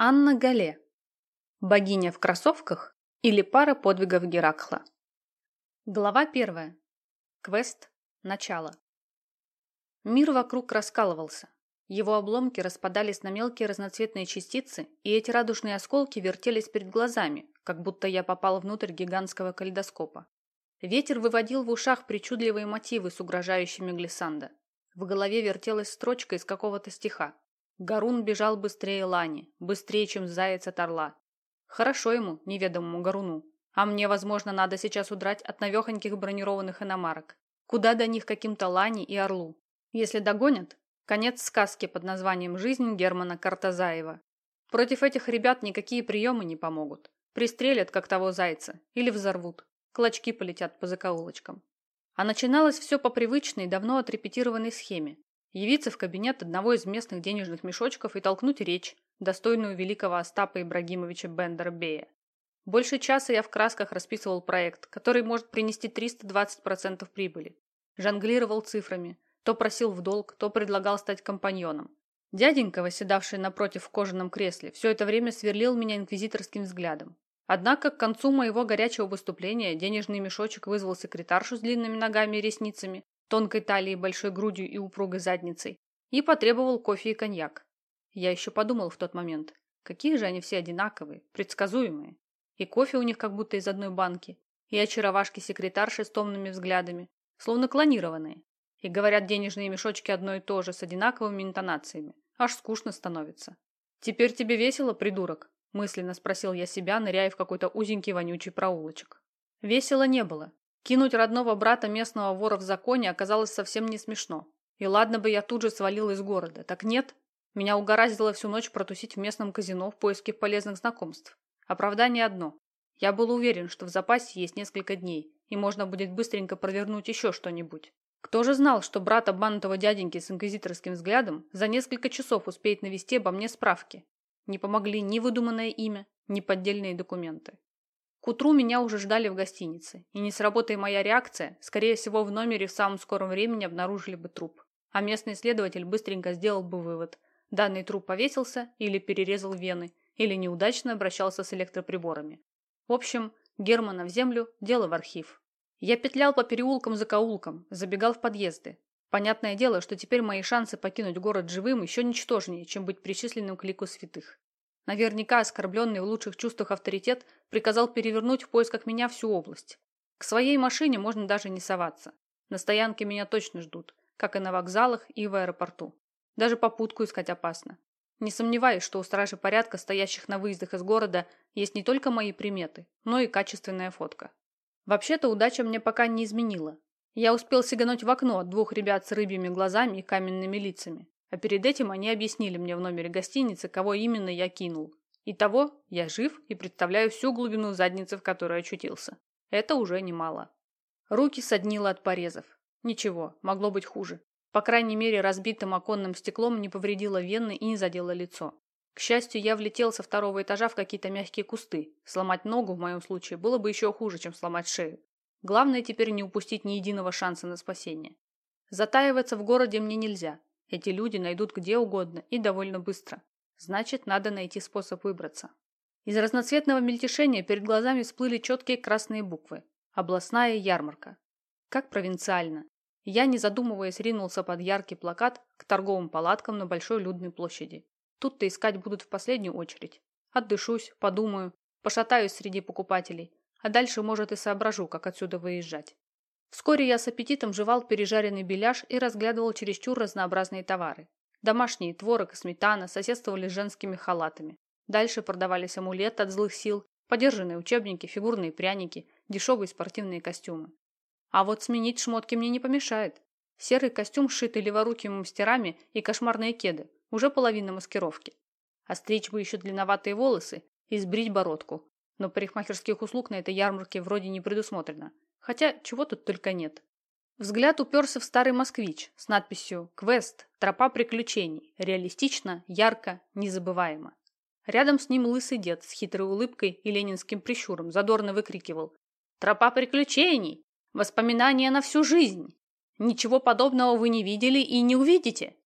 Анна Гале. Богиня в кроссовках или пара подвигов Геракла. Глава первая. Квест. Начало. Мир вокруг раскалывался. Его обломки распадались на мелкие разноцветные частицы, и эти радужные осколки вертелись перед глазами, как будто я попал внутрь гигантского калейдоскопа. Ветер выводил в ушах причудливые мотивы с угрожающими глиссанда. В голове вертелась строчка из какого-то стиха. Гарун бежал быстрее Лани, быстрее, чем заяц от орла. Хорошо ему, неведомому Гаруну. А мне, возможно, надо сейчас удрать от навехоньких бронированных иномарок. Куда до них каким-то Лани и Орлу? Если догонят, конец сказки под названием «Жизнь» Германа Картазаева. Против этих ребят никакие приемы не помогут. Пристрелят, как того зайца, или взорвут. Клочки полетят по закоулочкам. А начиналось все по привычной, давно отрепетированной схеме явиться в кабинет одного из местных денежных мешочков и толкнуть речь, достойную великого Остапа Ибрагимовича Бендера-Бея. Больше часа я в красках расписывал проект, который может принести 320% прибыли. Жонглировал цифрами, то просил в долг, то предлагал стать компаньоном. Дяденька, восседавший напротив в кожаном кресле, все это время сверлил меня инквизиторским взглядом. Однако к концу моего горячего выступления денежный мешочек вызвал секретаршу с длинными ногами и ресницами, тонкой талией, большой грудью и упругой задницей, и потребовал кофе и коньяк. Я еще подумал в тот момент, какие же они все одинаковые, предсказуемые. И кофе у них как будто из одной банки, и очаровашки секретарши с томными взглядами, словно клонированные. И говорят денежные мешочки одно и то же, с одинаковыми интонациями. Аж скучно становится. «Теперь тебе весело, придурок?» – мысленно спросил я себя, ныряя в какой-то узенький вонючий проулочек. Весело не было. Кинуть родного брата местного вора в законе оказалось совсем не смешно. И ладно бы я тут же свалил из города, так нет. Меня угораздило всю ночь протусить в местном казино в поиске полезных знакомств. Оправдание одно. Я был уверен, что в запасе есть несколько дней, и можно будет быстренько провернуть еще что-нибудь. Кто же знал, что брат обманутого дяденьки с инквизиторским взглядом за несколько часов успеет навести обо мне справки? Не помогли ни выдуманное имя, ни поддельные документы. Утру меня уже ждали в гостинице, и не сработая моя реакция, скорее всего, в номере в самом скором времени обнаружили бы труп. А местный следователь быстренько сделал бы вывод. Данный труп повесился или перерезал вены, или неудачно обращался с электроприборами. В общем, Германа в землю, дело в архив. Я петлял по переулкам-закоулкам, забегал в подъезды. Понятное дело, что теперь мои шансы покинуть город живым еще ничтожнее, чем быть причисленным к лику святых. Наверняка оскорбленный в лучших чувствах авторитет приказал перевернуть в поисках меня всю область. К своей машине можно даже не соваться. На стоянке меня точно ждут, как и на вокзалах и в аэропорту. Даже попутку искать опасно. Не сомневаюсь, что у стражи порядка, стоящих на выездах из города, есть не только мои приметы, но и качественная фотка. Вообще-то удача мне пока не изменила. Я успел сигануть в окно от двух ребят с рыбьими глазами и каменными лицами. А перед этим они объяснили мне в номере гостиницы, кого именно я кинул. Итого, я жив и представляю всю глубину задницы, в которой очутился. Это уже немало. Руки соднило от порезов. Ничего, могло быть хуже. По крайней мере, разбитым оконным стеклом не повредило вены и не задело лицо. К счастью, я влетел со второго этажа в какие-то мягкие кусты. Сломать ногу в моем случае было бы еще хуже, чем сломать шею. Главное теперь не упустить ни единого шанса на спасение. Затаиваться в городе мне нельзя. Эти люди найдут где угодно и довольно быстро. Значит, надо найти способ выбраться. Из разноцветного мельтешения перед глазами всплыли четкие красные буквы. Областная ярмарка. Как провинциально. Я, не задумываясь, ринулся под яркий плакат к торговым палаткам на большой людной площади. Тут-то искать будут в последнюю очередь. Отдышусь, подумаю, пошатаюсь среди покупателей, а дальше, может, и соображу, как отсюда выезжать. Вскоре я с аппетитом жевал пережаренный беляш и разглядывал чересчур разнообразные товары. Домашние творог и сметана соседствовали с женскими халатами. Дальше продавались амулеты от злых сил, подержанные учебники, фигурные пряники, дешевые спортивные костюмы. А вот сменить шмотки мне не помешает. Серый костюм, сшитый леворукими мастерами, и кошмарные кеды. Уже половина маскировки. Остричь бы еще длинноватые волосы и сбрить бородку. Но парикмахерских услуг на этой ярмарке вроде не предусмотрено. Хотя чего тут только нет. Взгляд уперся в старый москвич с надписью «Квест. Тропа приключений. Реалистично, ярко, незабываемо». Рядом с ним лысый дед с хитрой улыбкой и ленинским прищуром задорно выкрикивал «Тропа приключений! Воспоминания на всю жизнь! Ничего подобного вы не видели и не увидите!»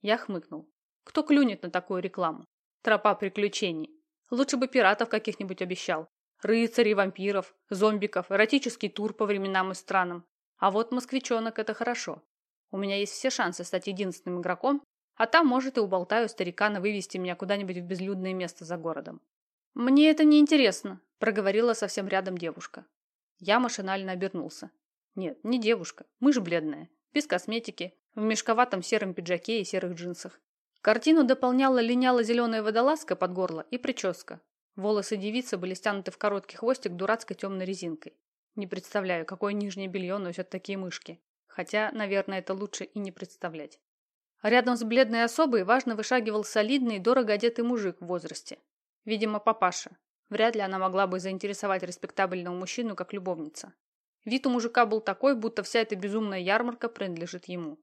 Я хмыкнул. Кто клюнет на такую рекламу? Тропа приключений. Лучше бы пиратов каких-нибудь обещал. Рыцарей, вампиров, зомбиков, эротический тур по временам и странам. А вот москвичонок – это хорошо. У меня есть все шансы стать единственным игроком, а там, может, и уболтаю старикана вывести меня куда-нибудь в безлюдное место за городом. «Мне это не интересно», – проговорила совсем рядом девушка. Я машинально обернулся. Нет, не девушка, мышь бледная, без косметики, в мешковатом сером пиджаке и серых джинсах. Картину дополняла линяло-зеленая водолазка под горло и прическа. Волосы девицы были стянуты в короткий хвостик дурацкой темной резинкой. Не представляю, какое нижнее белье носят такие мышки. Хотя, наверное, это лучше и не представлять. Рядом с бледной особой важно вышагивал солидный, дорого одетый мужик в возрасте. Видимо, папаша. Вряд ли она могла бы заинтересовать респектабельного мужчину как любовница. Вид у мужика был такой, будто вся эта безумная ярмарка принадлежит ему.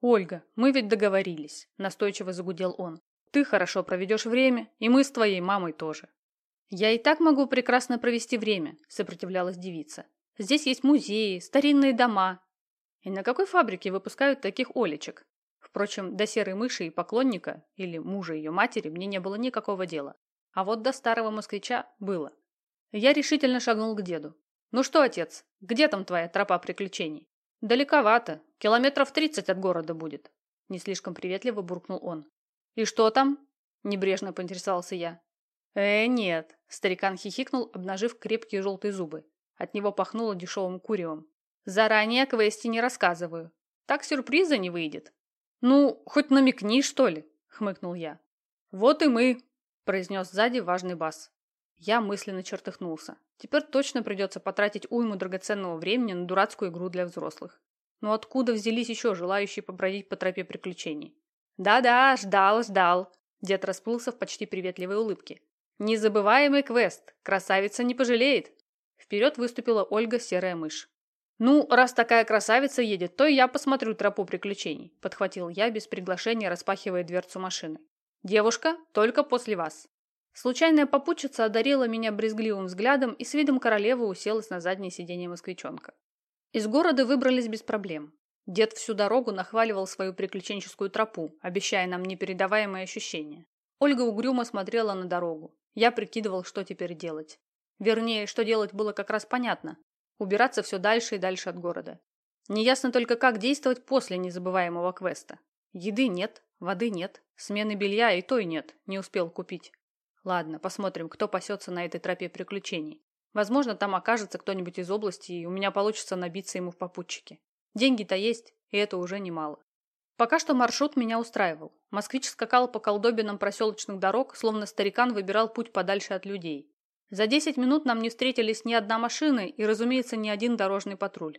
«Ольга, мы ведь договорились», – настойчиво загудел он. «Ты хорошо проведешь время, и мы с твоей мамой тоже». «Я и так могу прекрасно провести время», – сопротивлялась девица. «Здесь есть музеи, старинные дома». «И на какой фабрике выпускают таких олечек?» Впрочем, до серой мыши и поклонника, или мужа ее матери, мне не было никакого дела. А вот до старого москвича было. Я решительно шагнул к деду. «Ну что, отец, где там твоя тропа приключений?» «Далековато. Километров тридцать от города будет», – не слишком приветливо буркнул он. «И что там?» – небрежно поинтересовался я. «Э, нет», – старикан хихикнул, обнажив крепкие желтые зубы. От него пахнуло дешевым куревом. «Заранее о квесте не рассказываю. Так сюрприза не выйдет». «Ну, хоть намекни, что ли», – хмыкнул я. «Вот и мы», – произнес сзади важный бас. Я мысленно чертыхнулся. Теперь точно придется потратить уйму драгоценного времени на дурацкую игру для взрослых. Но откуда взялись еще желающие побродить по тропе приключений? «Да-да, ждал, ждал!» Дед расплылся в почти приветливой улыбке. «Незабываемый квест! Красавица не пожалеет!» Вперед выступила Ольга Серая Мышь. «Ну, раз такая красавица едет, то я посмотрю тропу приключений», подхватил я без приглашения, распахивая дверцу машины. «Девушка, только после вас». Случайная попутчица одарила меня брезгливым взглядом и с видом королевы уселась на заднее сиденье москвичонка. Из города выбрались без проблем. Дед всю дорогу нахваливал свою приключенческую тропу, обещая нам непередаваемые ощущения. Ольга угрюмо смотрела на дорогу. Я прикидывал, что теперь делать. Вернее, что делать было как раз понятно. Убираться все дальше и дальше от города. Неясно только, как действовать после незабываемого квеста. Еды нет, воды нет, смены белья и той нет, не успел купить. Ладно, посмотрим, кто пасется на этой тропе приключений. Возможно, там окажется кто-нибудь из области, и у меня получится набиться ему в попутчики. Деньги-то есть, и это уже немало. Пока что маршрут меня устраивал. Москвич скакал по колдобинам проселочных дорог, словно старикан выбирал путь подальше от людей. За 10 минут нам не встретились ни одна машина и, разумеется, ни один дорожный патруль.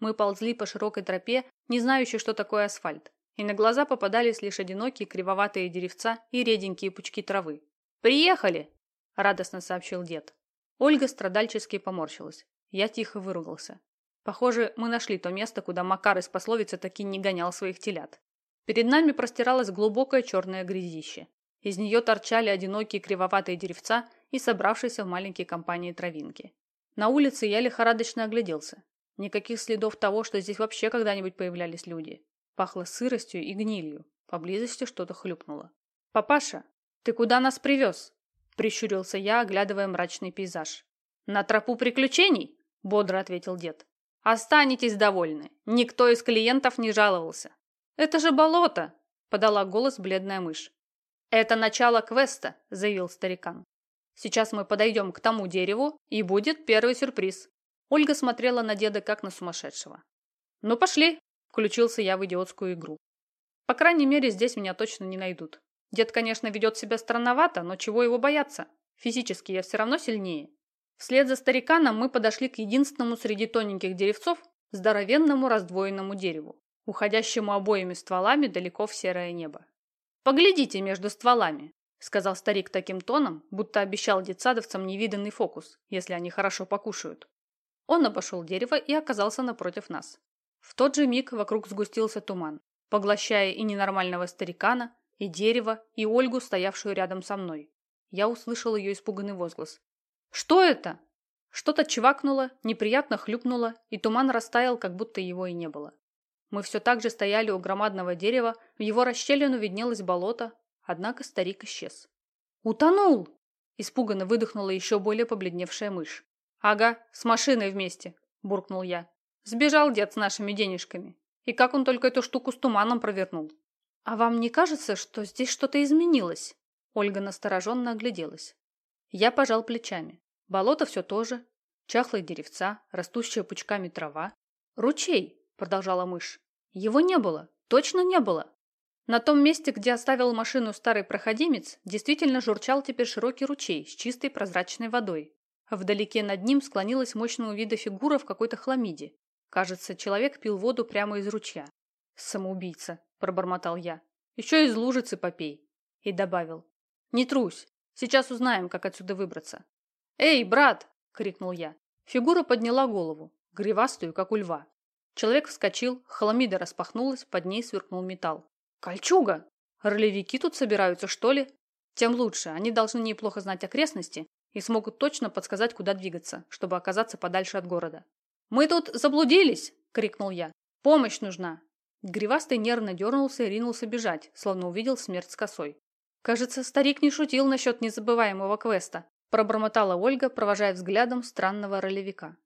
Мы ползли по широкой тропе, не знающей, что такое асфальт, и на глаза попадались лишь одинокие кривоватые деревца и реденькие пучки травы. «Приехали!» – радостно сообщил дед. Ольга страдальчески поморщилась. Я тихо выругался. Похоже, мы нашли то место, куда Макар из пословицы таки не гонял своих телят. Перед нами простиралось глубокое черное грязище. Из нее торчали одинокие кривоватые деревца и собравшиеся в маленькие компании травинки. На улице я лихорадочно огляделся. Никаких следов того, что здесь вообще когда-нибудь появлялись люди. Пахло сыростью и гнилью. Поблизости что-то хлюпнуло. «Папаша, «Ты куда нас привез?» – прищурился я, оглядывая мрачный пейзаж. «На тропу приключений?» – бодро ответил дед. «Останетесь довольны. Никто из клиентов не жаловался». «Это же болото!» – подала голос бледная мышь. «Это начало квеста», – заявил старикан. «Сейчас мы подойдем к тому дереву, и будет первый сюрприз». Ольга смотрела на деда как на сумасшедшего. «Ну пошли!» – включился я в идиотскую игру. «По крайней мере, здесь меня точно не найдут. Дед, конечно, ведет себя странновато, но чего его бояться? Физически я все равно сильнее. Вслед за стариканом мы подошли к единственному среди тоненьких деревцов здоровенному раздвоенному дереву, уходящему обоими стволами далеко в серое небо. «Поглядите между стволами», — сказал старик таким тоном, будто обещал детсадовцам невиданный фокус, если они хорошо покушают. Он обошел дерево и оказался напротив нас. В тот же миг вокруг сгустился туман, поглощая и ненормального старикана, и дерево, и Ольгу, стоявшую рядом со мной. Я услышал ее испуганный возглас. «Что это?» Что-то чвакнуло, неприятно хлюпнуло, и туман растаял, как будто его и не было. Мы все так же стояли у громадного дерева, в его расщелину виднелось болото, однако старик исчез. «Утонул!» – испуганно выдохнула еще более побледневшая мышь. «Ага, с машиной вместе», – буркнул я. «Сбежал дед с нашими денежками. И как он только эту штуку с туманом провернул?» «А вам не кажется, что здесь что-то изменилось?» Ольга настороженно огляделась. Я пожал плечами. Болото все то же. Чахлые деревца, растущая пучками трава. «Ручей!» – продолжала мышь. «Его не было. Точно не было. На том месте, где оставил машину старый проходимец, действительно журчал теперь широкий ручей с чистой прозрачной водой. Вдалеке над ним склонилась мощного вида фигура в какой-то хламиде. Кажется, человек пил воду прямо из ручья. «Самоубийца», – пробормотал я. «Еще из лужицы попей». И добавил. «Не трусь. Сейчас узнаем, как отсюда выбраться». «Эй, брат!» – крикнул я. Фигура подняла голову, гривастую, как у льва. Человек вскочил, хламида распахнулась, под ней сверкнул металл. Кольчуга! Ролевики тут собираются, что ли? Тем лучше, они должны неплохо знать окрестности и смогут точно подсказать, куда двигаться, чтобы оказаться подальше от города. «Мы тут заблудились!» – крикнул я. «Помощь нужна!» Гривастый нервно дернулся и ринулся бежать, словно увидел смерть с косой. «Кажется, старик не шутил насчет незабываемого квеста», – пробормотала Ольга, провожая взглядом странного ролевика.